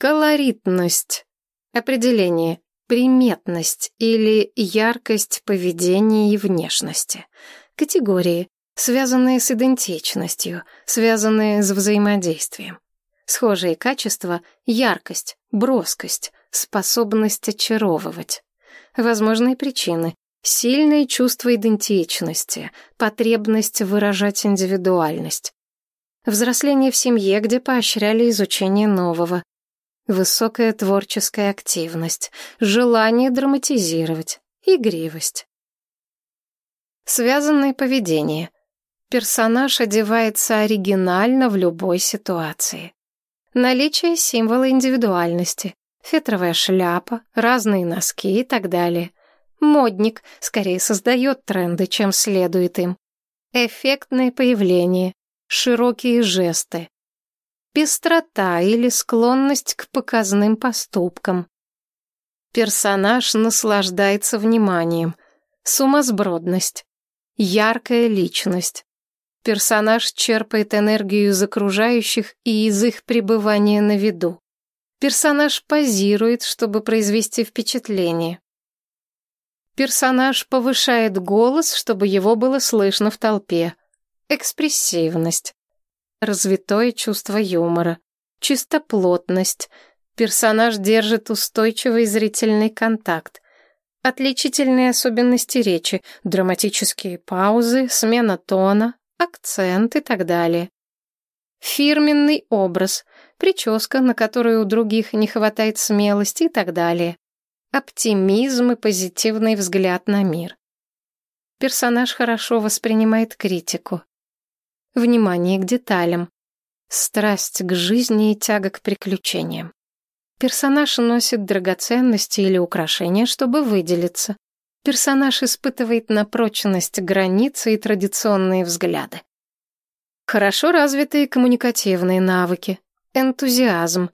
Колоритность. Определение. Приметность или яркость поведения и внешности. Категории, связанные с идентичностью, связанные с взаимодействием. Схожие качества — яркость, броскость, способность очаровывать. Возможные причины — сильное чувство идентичности, потребность выражать индивидуальность. Взросление в семье, где поощряли изучение нового. Высокая творческая активность, желание драматизировать, игривость. Связанное поведение. Персонаж одевается оригинально в любой ситуации. Наличие символа индивидуальности, фетровая шляпа, разные носки и так далее. Модник скорее создает тренды, чем следует им. Эффектное появление, широкие жесты. Пестрота или склонность к показным поступкам. Персонаж наслаждается вниманием. Сумасбродность. Яркая личность. Персонаж черпает энергию из окружающих и из их пребывания на виду. Персонаж позирует, чтобы произвести впечатление. Персонаж повышает голос, чтобы его было слышно в толпе. Экспрессивность. Развитое чувство юмора. Чистоплотность. Персонаж держит устойчивый зрительный контакт. Отличительные особенности речи, драматические паузы, смена тона, акцент и так далее. Фирменный образ, прическа, на которую у других не хватает смелости и так далее. Оптимизм и позитивный взгляд на мир. Персонаж хорошо воспринимает критику. Внимание к деталям. Страсть к жизни и тяга к приключениям. Персонаж носит драгоценности или украшения, чтобы выделиться. Персонаж испытывает на прочность границы и традиционные взгляды. Хорошо развитые коммуникативные навыки, энтузиазм.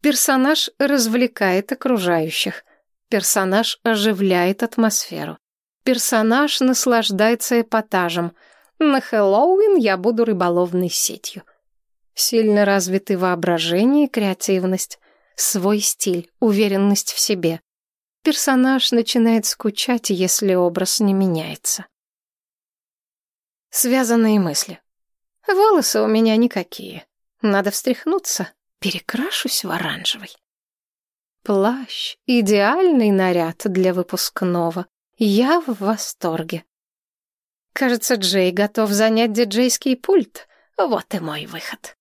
Персонаж развлекает окружающих. Персонаж оживляет атмосферу. Персонаж наслаждается эпатажем. На Хэллоуин я буду рыболовной сетью. Сильно развиты воображение и креативность. Свой стиль, уверенность в себе. Персонаж начинает скучать, если образ не меняется. Связанные мысли. Волосы у меня никакие. Надо встряхнуться. Перекрашусь в оранжевый. Плащ — идеальный наряд для выпускного. Я в восторге. Кажется, Джей готов занять диджейский пульт. Вот и мой выход.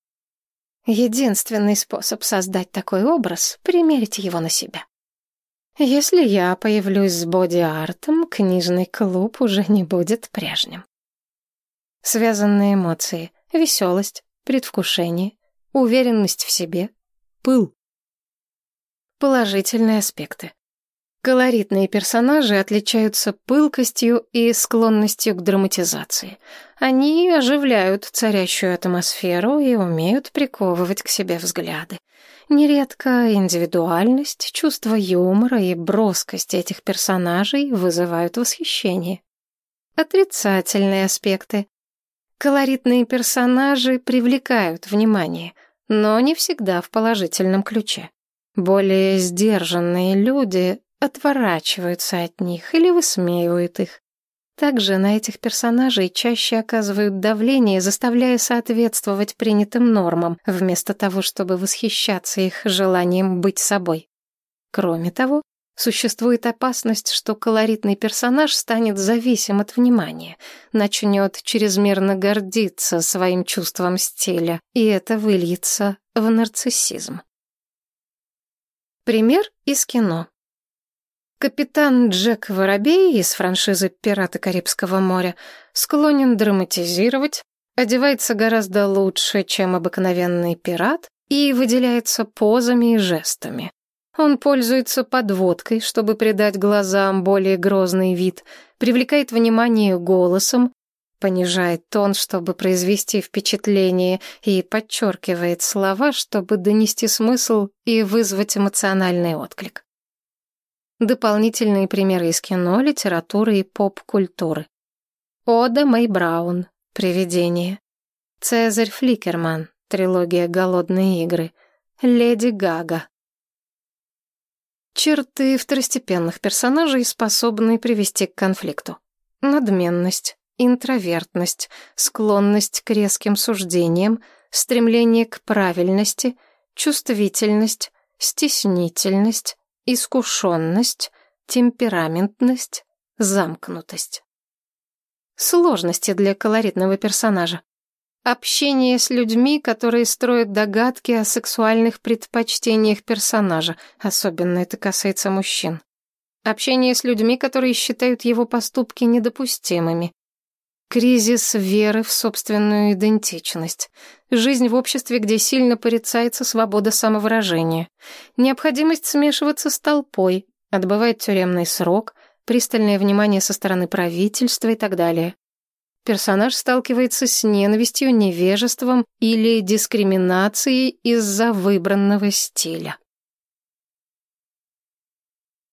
Единственный способ создать такой образ — примерить его на себя. Если я появлюсь с боди-артом, книжный клуб уже не будет прежним. Связанные эмоции, веселость, предвкушение, уверенность в себе, пыл. Положительные аспекты. Колоритные персонажи отличаются пылкостью и склонностью к драматизации. Они оживляют царящую атмосферу и умеют приковывать к себе взгляды. Нередко индивидуальность, чувство юмора и броскость этих персонажей вызывают восхищение. Отрицательные аспекты. Колоритные персонажи привлекают внимание, но не всегда в положительном ключе. Более сдержанные люди отворачиваются от них или высмеивают их. Также на этих персонажей чаще оказывают давление, заставляя соответствовать принятым нормам, вместо того, чтобы восхищаться их желанием быть собой. Кроме того, существует опасность, что колоритный персонаж станет зависим от внимания, начнет чрезмерно гордиться своим чувством стиля, и это выльется в нарциссизм. Пример из кино. Капитан Джек Воробей из франшизы «Пираты Карибского моря» склонен драматизировать, одевается гораздо лучше, чем обыкновенный пират, и выделяется позами и жестами. Он пользуется подводкой, чтобы придать глазам более грозный вид, привлекает внимание голосом, понижает тон, чтобы произвести впечатление, и подчеркивает слова, чтобы донести смысл и вызвать эмоциональный отклик. Дополнительные примеры из кино, литературы и поп-культуры. Ода Мэй Браун. Привидение. Цезарь Фликерман. Трилогия «Голодные игры». Леди Гага. Черты второстепенных персонажей, способные привести к конфликту. Надменность, интровертность, склонность к резким суждениям, стремление к правильности, чувствительность, стеснительность, искушенность, темпераментность, замкнутость. Сложности для колоритного персонажа. Общение с людьми, которые строят догадки о сексуальных предпочтениях персонажа, особенно это касается мужчин. Общение с людьми, которые считают его поступки недопустимыми. Кризис веры в собственную идентичность. Жизнь в обществе, где сильно порицается свобода самовыражения. Необходимость смешиваться с толпой, отбывать тюремный срок, пристальное внимание со стороны правительства и так далее. Персонаж сталкивается с ненавистью, невежеством или дискриминацией из-за выбранного стиля.